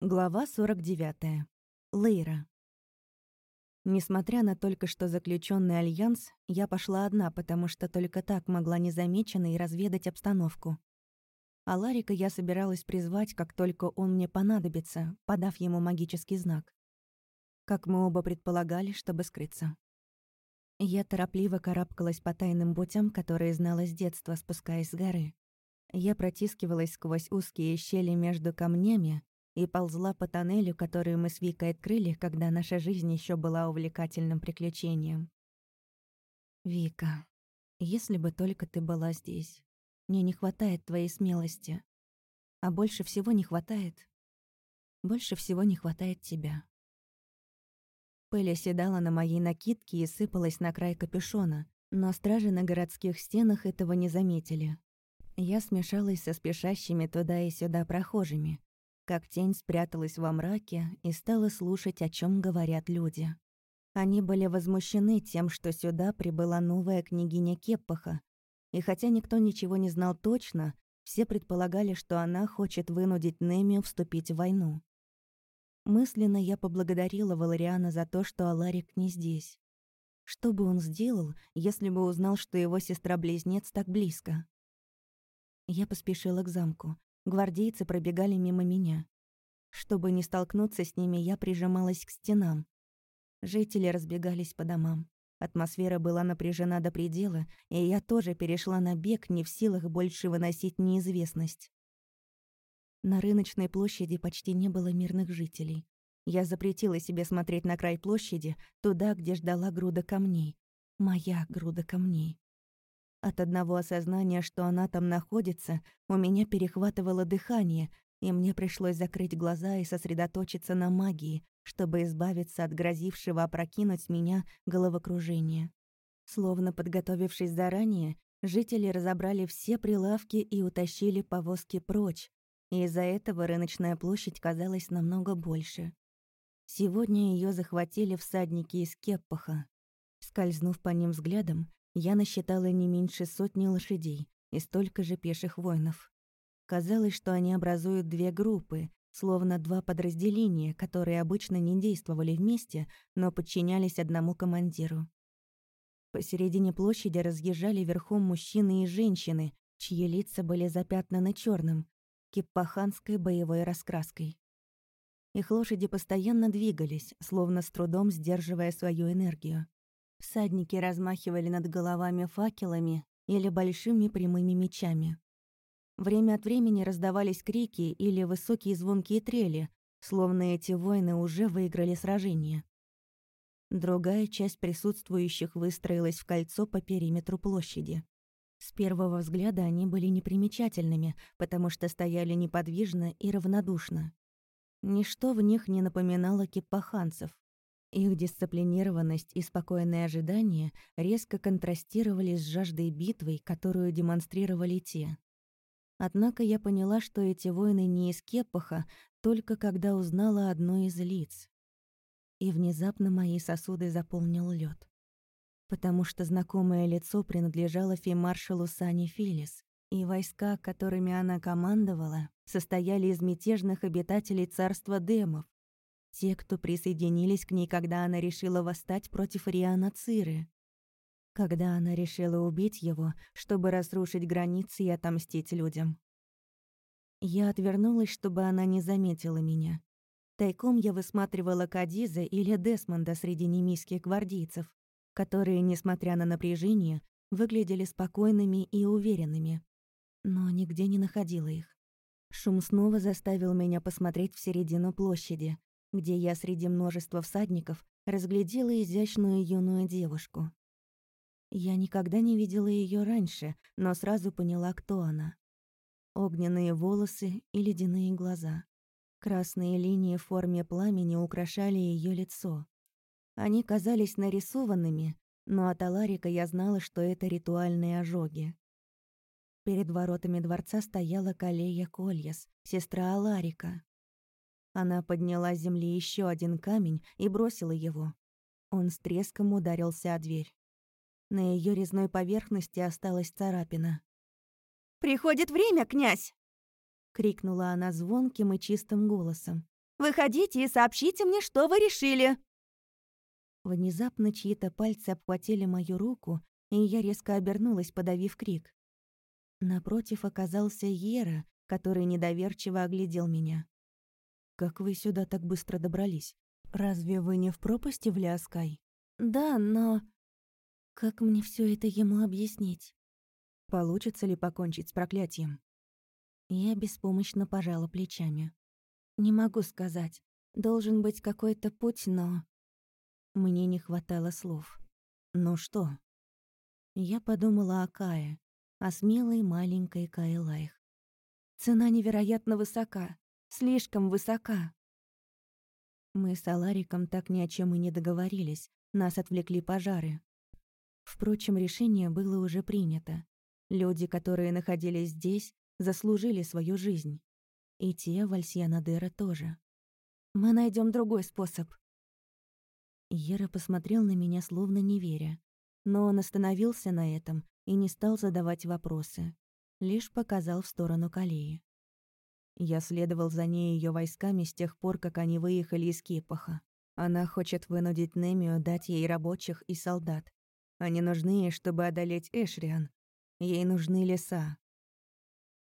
Глава 49. Лейра. Несмотря на только что заключенный альянс, я пошла одна, потому что только так могла незамеченно и разведать обстановку. А Ларика я собиралась призвать, как только он мне понадобится, подав ему магический знак. Как мы оба предполагали, чтобы скрыться. Я торопливо карабкалась по тайным путям, которые знала с детства, спускаясь с горы. Я протискивалась сквозь узкие щели между камнями, и ползла по тоннелю, который мы с Викой открыли, когда наша жизнь еще была увлекательным приключением. «Вика, если бы только ты была здесь. Мне не хватает твоей смелости. А больше всего не хватает... Больше всего не хватает тебя». Пыль оседала на моей накидке и сыпалась на край капюшона, но стражи на городских стенах этого не заметили. Я смешалась со спешащими туда и сюда прохожими, как тень спряталась во мраке и стала слушать, о чем говорят люди. Они были возмущены тем, что сюда прибыла новая княгиня Кеппаха, и хотя никто ничего не знал точно, все предполагали, что она хочет вынудить Немию вступить в войну. Мысленно я поблагодарила Валериана за то, что Аларик не здесь. Что бы он сделал, если бы узнал, что его сестра-близнец так близко? Я поспешила к замку, Гвардейцы пробегали мимо меня. Чтобы не столкнуться с ними, я прижималась к стенам. Жители разбегались по домам. Атмосфера была напряжена до предела, и я тоже перешла на бег, не в силах больше выносить неизвестность. На рыночной площади почти не было мирных жителей. Я запретила себе смотреть на край площади, туда, где ждала груда камней. Моя груда камней. От одного осознания, что она там находится, у меня перехватывало дыхание, и мне пришлось закрыть глаза и сосредоточиться на магии, чтобы избавиться от грозившего опрокинуть меня головокружения. Словно подготовившись заранее, жители разобрали все прилавки и утащили повозки прочь, и из-за этого рыночная площадь казалась намного больше. Сегодня ее захватили всадники из Кеппаха. Скользнув по ним взглядом, я насчитала не меньше сотни лошадей и столько же пеших воинов. Казалось, что они образуют две группы, словно два подразделения, которые обычно не действовали вместе, но подчинялись одному командиру. Посередине площади разъезжали верхом мужчины и женщины, чьи лица были запятнаны черным, киппаханской боевой раскраской. Их лошади постоянно двигались, словно с трудом сдерживая свою энергию. Всадники размахивали над головами факелами или большими прямыми мечами. Время от времени раздавались крики или высокие звонкие трели, словно эти воины уже выиграли сражение. Другая часть присутствующих выстроилась в кольцо по периметру площади. С первого взгляда они были непримечательными, потому что стояли неподвижно и равнодушно. Ничто в них не напоминало кипаханцев. Их дисциплинированность и спокойное ожидание резко контрастировали с жаждой битвы, которую демонстрировали те. Однако я поняла, что эти воины не из Кепаха, только когда узнала одно из лиц. И внезапно мои сосуды заполнил лед, Потому что знакомое лицо принадлежало феймаршалу Сани Филис, и войска, которыми она командовала, состояли из мятежных обитателей царства Демов, те, кто присоединились к ней, когда она решила восстать против Риана Циры. Когда она решила убить его, чтобы разрушить границы и отомстить людям. Я отвернулась, чтобы она не заметила меня. Тайком я высматривала Кадиза или Десмонда среди немийских гвардейцев, которые, несмотря на напряжение, выглядели спокойными и уверенными. Но нигде не находила их. Шум снова заставил меня посмотреть в середину площади, где я среди множества всадников разглядела изящную юную девушку. Я никогда не видела ее раньше, но сразу поняла, кто она. Огненные волосы и ледяные глаза. Красные линии в форме пламени украшали ее лицо. Они казались нарисованными, но от Аларика я знала, что это ритуальные ожоги. Перед воротами дворца стояла Калея Кольяс, сестра Аларика. Она подняла с земли еще один камень и бросила его. Он с треском ударился о дверь. На ее резной поверхности осталась царапина. «Приходит время, князь!» — крикнула она звонким и чистым голосом. Выходите и сообщите мне, что вы решили!» Внезапно чьи-то пальцы обхватили мою руку, и я резко обернулась, подавив крик. Напротив оказался Ера, который недоверчиво оглядел меня. «Как вы сюда так быстро добрались? Разве вы не в пропасти в Ляскай?» «Да, но...» «Как мне все это ему объяснить?» «Получится ли покончить с проклятием?» Я беспомощно пожала плечами. «Не могу сказать. Должен быть какой-то путь, но...» Мне не хватало слов. «Ну что?» Я подумала о Кае, о смелой маленькой Кае Лайх. Цена невероятно высока, слишком высока. Мы с Алариком так ни о чем и не договорились, нас отвлекли пожары. Впрочем, решение было уже принято. Люди, которые находились здесь, заслужили свою жизнь. И те Вальсьянадера тоже. Мы найдем другой способ. Ера посмотрел на меня, словно не веря. Но он остановился на этом и не стал задавать вопросы. Лишь показал в сторону Калеи. Я следовал за ней ее войсками с тех пор, как они выехали из Кипаха. Она хочет вынудить Немию дать ей рабочих и солдат. Они нужны ей, чтобы одолеть Эшриан. Ей нужны леса.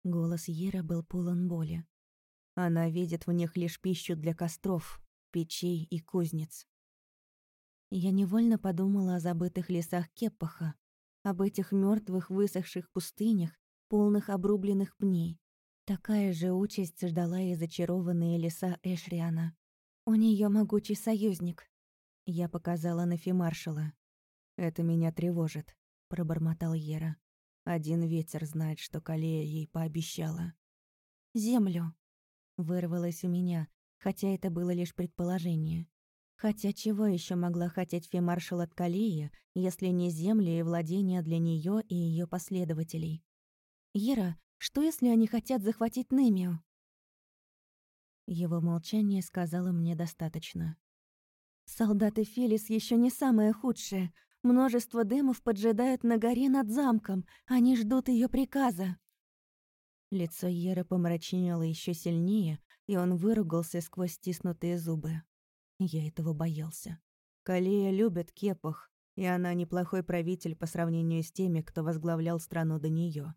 Голос Ера был полон боли. Она видит в них лишь пищу для костров, печей и кузнец. Я невольно подумала о забытых лесах Кеппаха, об этих мертвых высохших пустынях, полных обрубленных пней. Такая же участь ждала и зачарованные леса Эшриана. У нее могучий союзник. Я показала на фимаршала. «Это меня тревожит», — пробормотал Ера. «Один ветер знает, что Калея ей пообещала». «Землю», Вырвалось у меня, хотя это было лишь предположение. Хотя чего еще могла хотеть фемаршал от Калии, если не земли и владения для нее и ее последователей? «Ера, что если они хотят захватить Немию?» Его молчание сказало мне достаточно. «Солдаты Фелис еще не самое худшее. Множество дымов поджидают на горе над замком. Они ждут ее приказа. Лицо Еры помрачнело еще сильнее, и он выругался сквозь стиснутые зубы. Я этого боялся. Калея любит кепах, и она неплохой правитель по сравнению с теми, кто возглавлял страну до нее.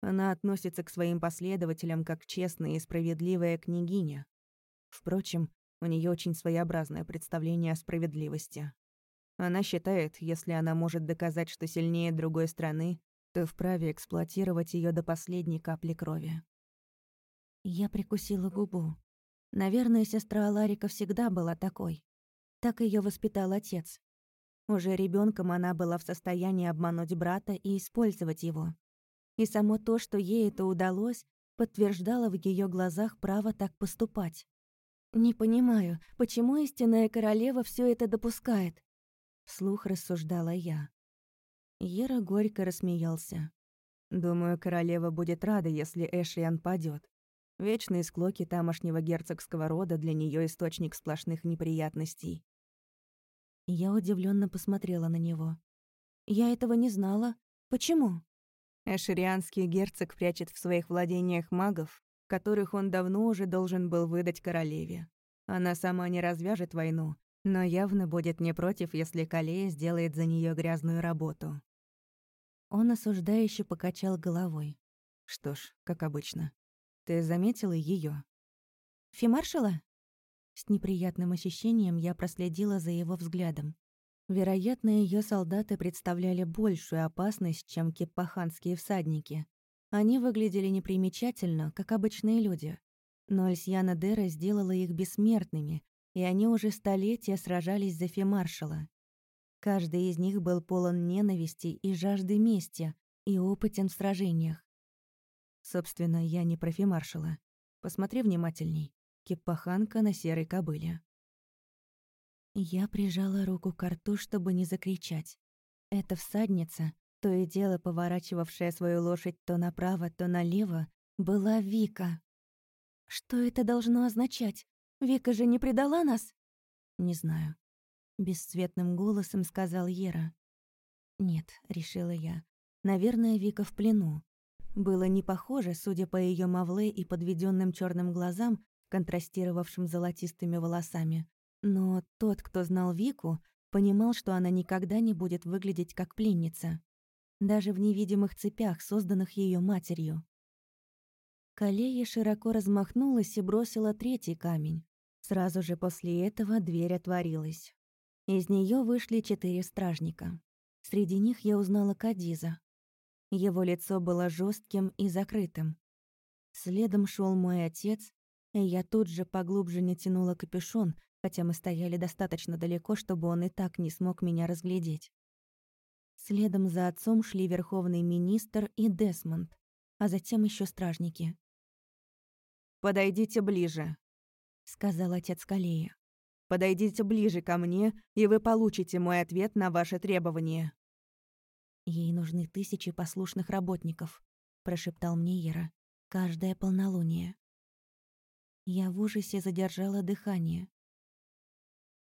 Она относится к своим последователям как честная и справедливая княгиня. Впрочем, у нее очень своеобразное представление о справедливости. Она считает, если она может доказать, что сильнее другой страны, то вправе эксплуатировать ее до последней капли крови. Я прикусила губу. Наверное, сестра Аларика всегда была такой. Так ее воспитал отец. Уже ребенком она была в состоянии обмануть брата и использовать его. И само то, что ей это удалось, подтверждало в ее глазах право так поступать. «Не понимаю, почему истинная королева все это допускает?» Вслух рассуждала я. Ера горько рассмеялся. «Думаю, королева будет рада, если Эшиан падет. Вечные склоки тамошнего герцогского рода для нее источник сплошных неприятностей». Я удивленно посмотрела на него. «Я этого не знала. Почему?» Эшерианский герцог прячет в своих владениях магов, которых он давно уже должен был выдать королеве. Она сама не развяжет войну, но явно будет не против, если Калея сделает за нее грязную работу. Он осуждающе покачал головой. Что ж, как обычно. Ты заметила ее? Фимаршала? С неприятным ощущением я проследила за его взглядом. Вероятно, ее солдаты представляли большую опасность, чем киппаханские всадники. Они выглядели непримечательно, как обычные люди. Но Альсьяна Дера сделала их бессмертными, и они уже столетия сражались за фимаршала. Каждый из них был полон ненависти и жажды мести и опытен в сражениях. Собственно, я не профимаршала. Посмотри внимательней. Киппаханка на серой кобыле. Я прижала руку к рту, чтобы не закричать. Эта всадница, то и дело поворачивавшая свою лошадь то направо, то налево, была Вика. Что это должно означать? Вика же не предала нас? Не знаю. Бесцветным голосом сказал Ера. «Нет», — решила я. «Наверное, Вика в плену». Было не похоже, судя по ее мавле и подведенным черным глазам, контрастировавшим золотистыми волосами. Но тот, кто знал Вику, понимал, что она никогда не будет выглядеть как пленница. Даже в невидимых цепях, созданных ее матерью. Калея широко размахнулась и бросила третий камень. Сразу же после этого дверь отворилась. Из нее вышли четыре стражника. Среди них я узнала Кадиза. Его лицо было жестким и закрытым. Следом шел мой отец, и я тут же поглубже натянула капюшон, хотя мы стояли достаточно далеко, чтобы он и так не смог меня разглядеть. Следом за отцом шли верховный министр и Десмонд, а затем еще стражники. «Подойдите ближе», — сказал отец Калея. «Подойдите ближе ко мне, и вы получите мой ответ на ваши требования». «Ей нужны тысячи послушных работников», — прошептал мне Ера. «Каждое полнолуние». Я в ужасе задержала дыхание.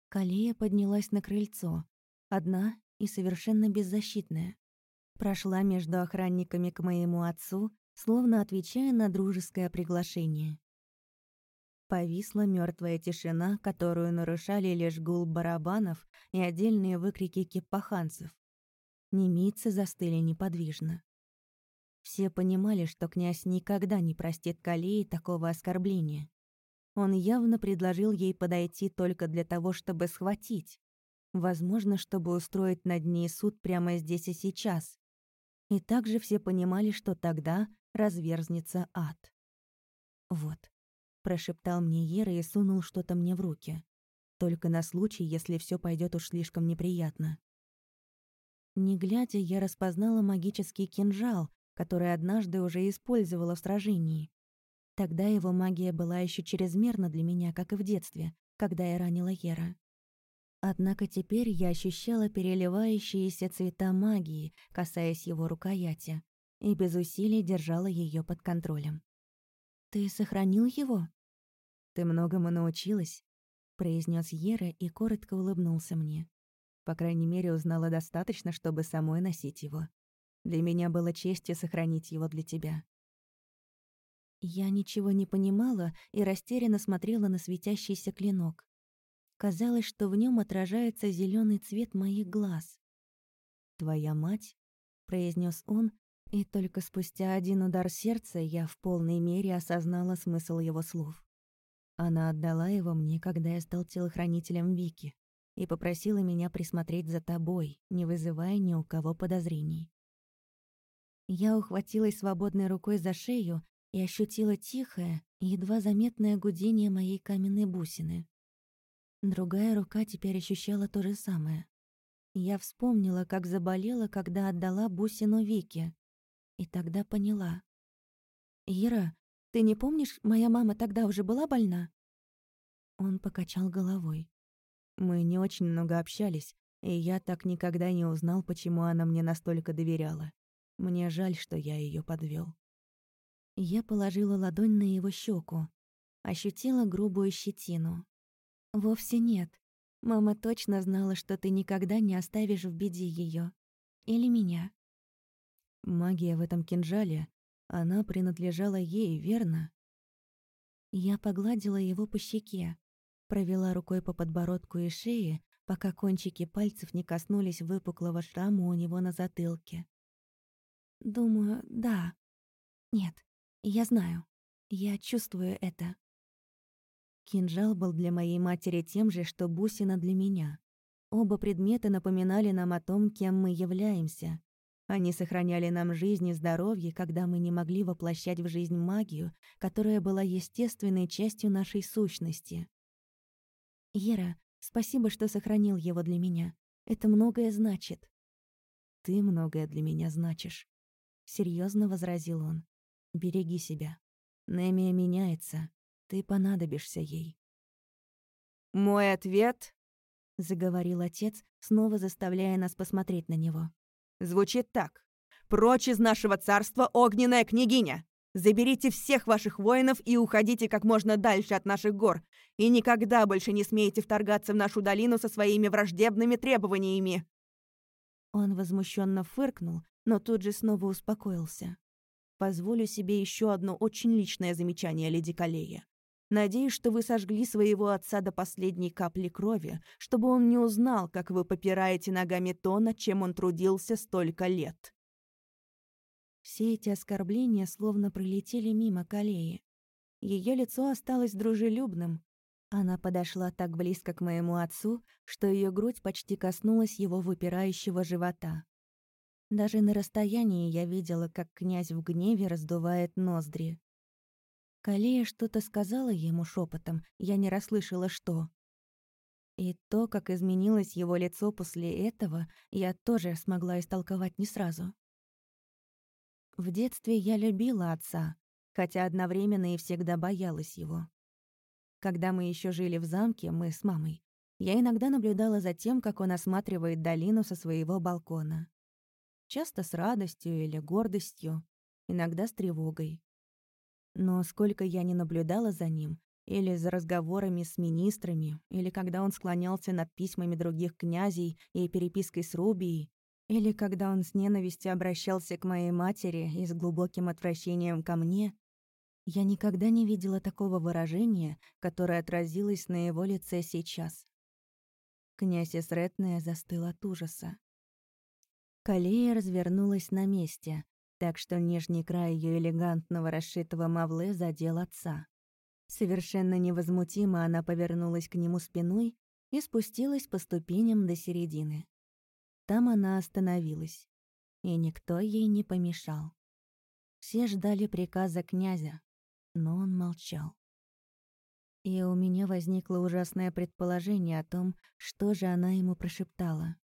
Калея поднялась на крыльцо, одна и совершенно беззащитная. Прошла между охранниками к моему отцу, словно отвечая на дружеское приглашение. Повисла мертвая тишина, которую нарушали лишь гул барабанов и отдельные выкрики кипаханцев. Немицы застыли неподвижно. Все понимали, что князь никогда не простит Калии такого оскорбления. Он явно предложил ей подойти только для того, чтобы схватить. Возможно, чтобы устроить над ней суд прямо здесь и сейчас. И также все понимали, что тогда разверзнется ад. «Вот», — прошептал мне Ера и сунул что-то мне в руки. Только на случай, если все пойдет уж слишком неприятно. Не глядя, я распознала магический кинжал, который однажды уже использовала в сражении. Тогда его магия была еще чрезмерна для меня, как и в детстве, когда я ранила Ера. Однако теперь я ощущала переливающиеся цвета магии, касаясь его рукояти, и без усилий держала ее под контролем. «Ты сохранил его?» «Ты многому научилась», — произнес Ера и коротко улыбнулся мне. По крайней мере, узнала достаточно, чтобы самой носить его. Для меня было честью сохранить его для тебя. Я ничего не понимала и растерянно смотрела на светящийся клинок. Казалось, что в нем отражается зеленый цвет моих глаз. «Твоя мать?» — произнес он, и только спустя один удар сердца я в полной мере осознала смысл его слов. Она отдала его мне, когда я стал телохранителем Вики и попросила меня присмотреть за тобой, не вызывая ни у кого подозрений. Я ухватилась свободной рукой за шею и ощутила тихое, едва заметное гудение моей каменной бусины. Другая рука теперь ощущала то же самое. Я вспомнила, как заболела, когда отдала бусину Вике. И тогда поняла. «Ира, ты не помнишь, моя мама тогда уже была больна?» Он покачал головой. Мы не очень много общались, и я так никогда не узнал, почему она мне настолько доверяла. Мне жаль, что я ее подвел. Я положила ладонь на его щеку, ощутила грубую щетину. Вовсе нет. Мама точно знала, что ты никогда не оставишь в беде ее. Или меня. Магия в этом кинжале, она принадлежала ей, верно? Я погладила его по щеке, Провела рукой по подбородку и шее, пока кончики пальцев не коснулись выпуклого шрама у него на затылке. «Думаю, да. Нет, я знаю. Я чувствую это». Кинжал был для моей матери тем же, что бусина для меня. Оба предмета напоминали нам о том, кем мы являемся. Они сохраняли нам жизнь и здоровье, когда мы не могли воплощать в жизнь магию, которая была естественной частью нашей сущности. «Ера, спасибо, что сохранил его для меня. Это многое значит». «Ты многое для меня значишь», — серьезно возразил он. «Береги себя. Немия меняется. Ты понадобишься ей». «Мой ответ», — заговорил отец, снова заставляя нас посмотреть на него, — «звучит так. Прочь из нашего царства, огненная княгиня! Заберите всех ваших воинов и уходите как можно дальше от наших гор, и никогда больше не смейте вторгаться в нашу долину со своими враждебными требованиями!» Он возмущенно фыркнул, но тут же снова успокоился. «Позволю себе еще одно очень личное замечание, леди Калея. Надеюсь, что вы сожгли своего отца до последней капли крови, чтобы он не узнал, как вы попираете ногами то, над чем он трудился столько лет». Все эти оскорбления словно пролетели мимо Калеи. Ее лицо осталось дружелюбным. Она подошла так близко к моему отцу, что ее грудь почти коснулась его выпирающего живота. Даже на расстоянии я видела, как князь в гневе раздувает ноздри. Калея что-то сказала ему шепотом, я не расслышала, что. И то, как изменилось его лицо после этого, я тоже смогла истолковать не сразу. В детстве я любила отца, хотя одновременно и всегда боялась его. Когда мы еще жили в замке, мы с мамой, я иногда наблюдала за тем, как он осматривает долину со своего балкона. Часто с радостью или гордостью, иногда с тревогой. Но сколько я не наблюдала за ним, или за разговорами с министрами, или когда он склонялся над письмами других князей и перепиской с Рубией, или когда он с ненавистью обращался к моей матери и с глубоким отвращением ко мне, я никогда не видела такого выражения, которое отразилось на его лице сейчас. Князь Эсретная застыл от ужаса. Калея развернулась на месте, так что нижний край ее элегантного расшитого мавле задел отца. Совершенно невозмутимо она повернулась к нему спиной и спустилась по ступеням до середины. Там она остановилась, и никто ей не помешал. Все ждали приказа князя, но он молчал. И у меня возникло ужасное предположение о том, что же она ему прошептала.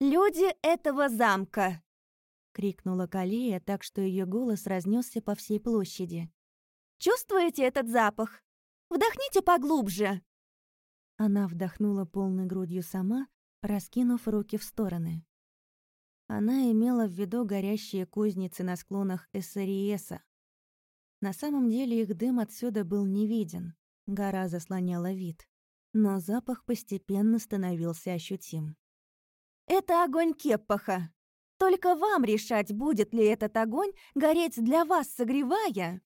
«Люди этого замка!» — крикнула Калия так, что ее голос разнесся по всей площади. «Чувствуете этот запах? Вдохните поглубже!» Она вдохнула полной грудью сама, раскинув руки в стороны. Она имела в виду горящие кузницы на склонах Эссариеса. На самом деле их дым отсюда был не виден, гора заслоняла вид, но запах постепенно становился ощутим. Это огонь Кеппаха. Только вам решать, будет ли этот огонь гореть для вас, согревая,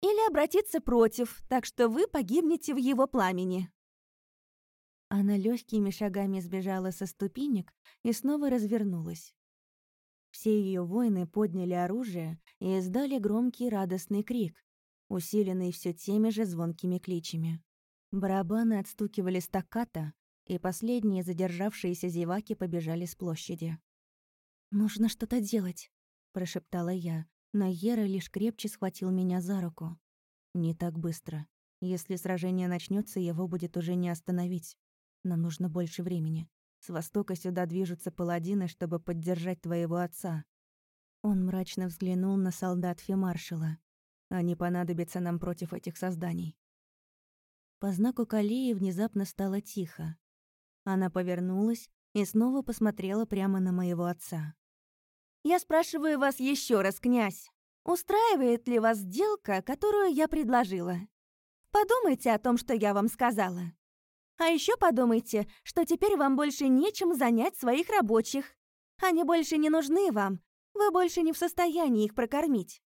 или обратиться против, так что вы погибнете в его пламени». Она легкими шагами сбежала со ступенек и снова развернулась. Все ее воины подняли оружие и издали громкий радостный крик, усиленный все теми же звонкими кличами. Барабаны отстукивали стаккато, и последние задержавшиеся зеваки побежали с площади. «Нужно что-то делать», — прошептала я, но Ера лишь крепче схватил меня за руку. «Не так быстро. Если сражение начнется, его будет уже не остановить. Нам нужно больше времени. С востока сюда движутся паладины, чтобы поддержать твоего отца». Он мрачно взглянул на солдат фемаршала. «Они понадобятся нам против этих созданий». По знаку Калии внезапно стало тихо. Она повернулась и снова посмотрела прямо на моего отца. «Я спрашиваю вас еще раз, князь, устраивает ли вас сделка, которую я предложила? Подумайте о том, что я вам сказала. А еще подумайте, что теперь вам больше нечем занять своих рабочих. Они больше не нужны вам, вы больше не в состоянии их прокормить.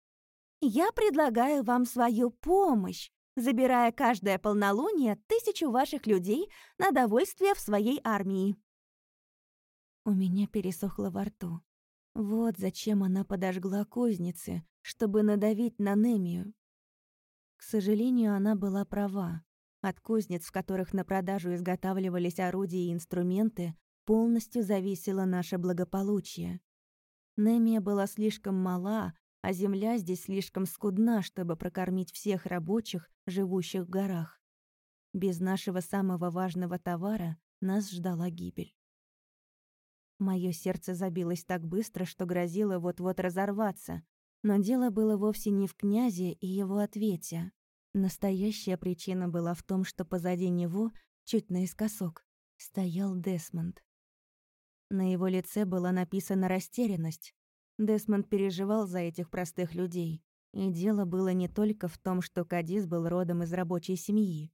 Я предлагаю вам свою помощь, забирая каждое полнолуние тысячу ваших людей на довольствие в своей армии. У меня пересохло во рту. Вот зачем она подожгла кузницы, чтобы надавить на Немию. К сожалению, она была права. От кузнец, в которых на продажу изготавливались орудия и инструменты, полностью зависело наше благополучие. Немия была слишком мала, а земля здесь слишком скудна, чтобы прокормить всех рабочих, живущих в горах. Без нашего самого важного товара нас ждала гибель. Моё сердце забилось так быстро, что грозило вот-вот разорваться, но дело было вовсе не в князе и его ответе. Настоящая причина была в том, что позади него, чуть наискосок, стоял Десмонд. На его лице была написана растерянность, Десмонд переживал за этих простых людей. И дело было не только в том, что Кадис был родом из рабочей семьи.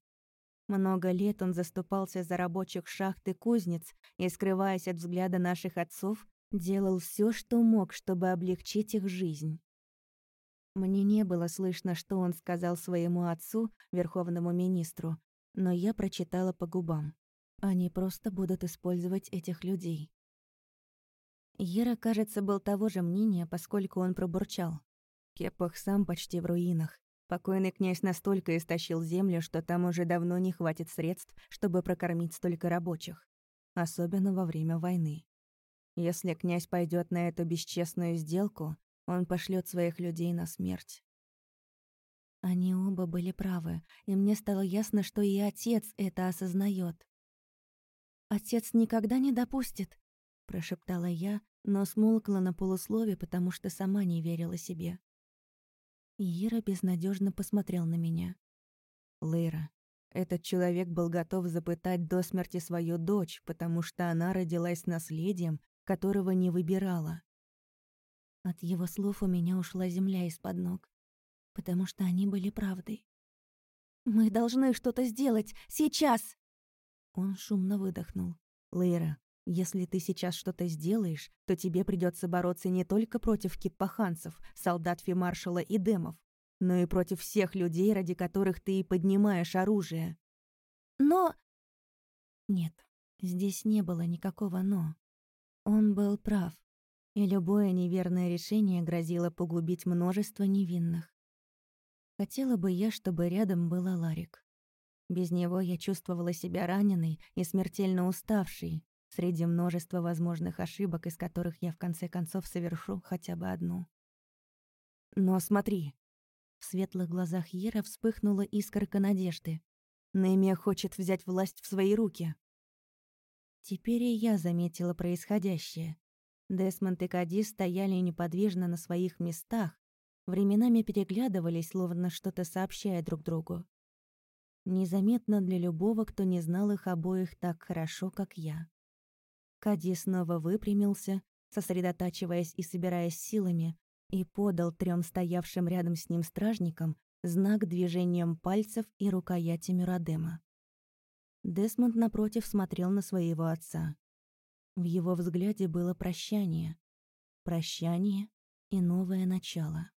Много лет он заступался за рабочих шахт и кузнец и, скрываясь от взгляда наших отцов, делал все, что мог, чтобы облегчить их жизнь. Мне не было слышно, что он сказал своему отцу, верховному министру, но я прочитала по губам. Они просто будут использовать этих людей. Ера, кажется, был того же мнения, поскольку он пробурчал. Кепах сам почти в руинах. Покойный князь настолько истощил землю, что там уже давно не хватит средств, чтобы прокормить столько рабочих. Особенно во время войны. Если князь пойдет на эту бесчестную сделку, он пошлет своих людей на смерть. Они оба были правы, и мне стало ясно, что и отец это осознает. «Отец никогда не допустит», — прошептала я, но смолкла на полуслове, потому что сама не верила себе. Ира безнадежно посмотрел на меня. «Лейра, этот человек был готов запытать до смерти свою дочь, потому что она родилась наследием, которого не выбирала. От его слов у меня ушла земля из-под ног, потому что они были правдой. «Мы должны что-то сделать! Сейчас!» Он шумно выдохнул. «Лейра, если ты сейчас что-то сделаешь, то тебе придется бороться не только против киппаханцев, солдат фимаршала и демов, но и против всех людей, ради которых ты и поднимаешь оружие». «Но...» Нет, здесь не было никакого «но». Он был прав и любое неверное решение грозило погубить множество невинных. Хотела бы я, чтобы рядом был Аларик. Без него я чувствовала себя раненой и смертельно уставшей среди множества возможных ошибок, из которых я в конце концов совершу хотя бы одну. «Но смотри!» В светлых глазах Ера вспыхнула искорка надежды. Немия хочет взять власть в свои руки. Теперь и я заметила происходящее. Десмонд и Кади стояли неподвижно на своих местах, временами переглядывались, словно что-то сообщая друг другу. Незаметно для любого, кто не знал их обоих так хорошо, как я. Кади снова выпрямился, сосредотачиваясь и собираясь силами, и подал трем стоявшим рядом с ним стражникам знак движением пальцев и рукояти Мюрадема. Десмонд напротив смотрел на своего отца. В его взгляде было прощание. Прощание и новое начало.